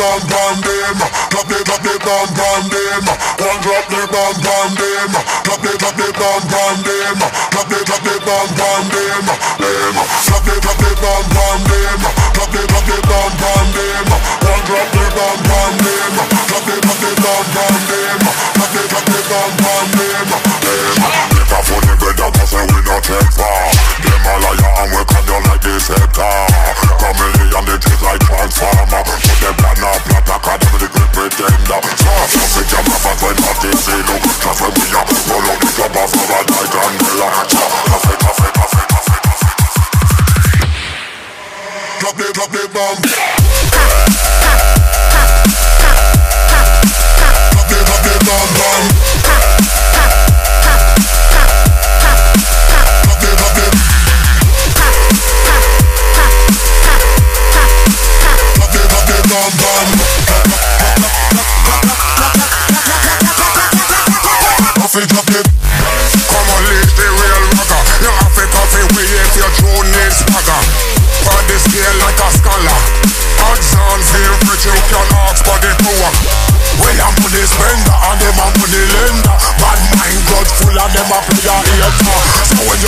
bomb them. Drop the drop the bomb them. One drop the bomb them. Drop the drop the bomb them. Drop the drop the bomb them. Drop the drop them. Drop the drop the bom. Africa.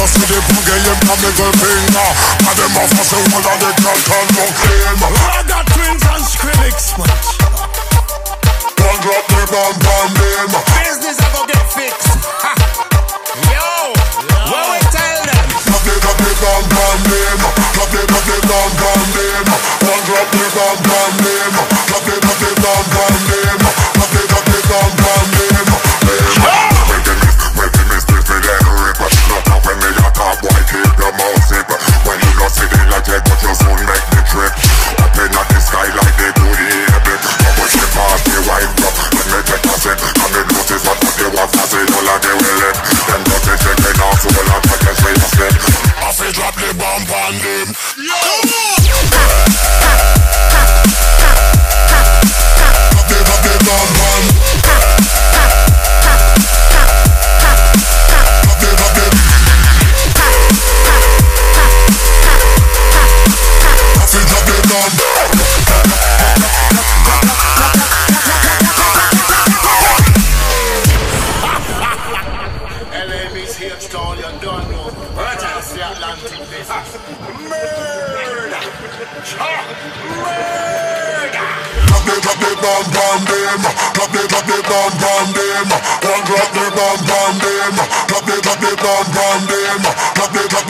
You see the boogie, you can middle finger. And them a fuss and one of the can't turn no claim. I got twins and Skrillex, man. One drop the bomb, bomb them. Business I go get fixed. Ha. Yo, what we tell them? Drop the, drop the bomb, bomb them. Drop the, drop the bomb, bomb them. One drop the bomb, bomb them. Drop the, drop the bomb, bomb on them. Drop Murder! Ah, Murder! Drop the, drop the bomb, them. Drop the, drop the bomb, them. One drop the bomb, them. Drop the, drop the bomb, them. Drop drop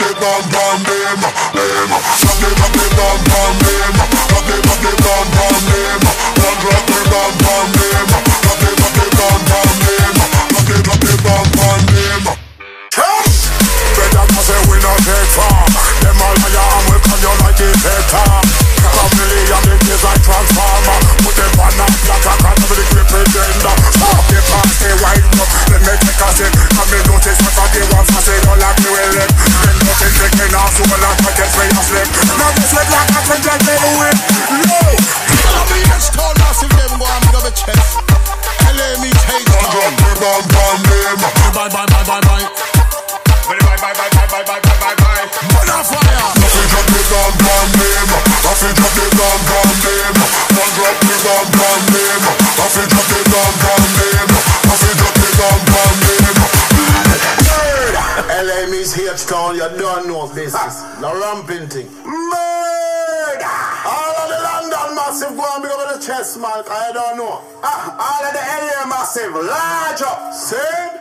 them. Drop drop them. Drop drop bomb them. One drop the bomb, drop the bomb, bomb them. Bye, bye, bye, bye, bye. Bye, bye, bye, bye, bye, bye, bye, bye, bye, bye. Bonfire! Coffee drop the bomb, bomb them. Coffee drop the bomb, bomb them. One drop the bomb, bomb them. Coffee drop the bomb, bomb them. Coffee drop the bomb, bomb them. LME's here, Stone, you don't know business. The ramping thing. Massive go and big up the chest, man, I don't know. Ah, all of the LA massive, large up. See?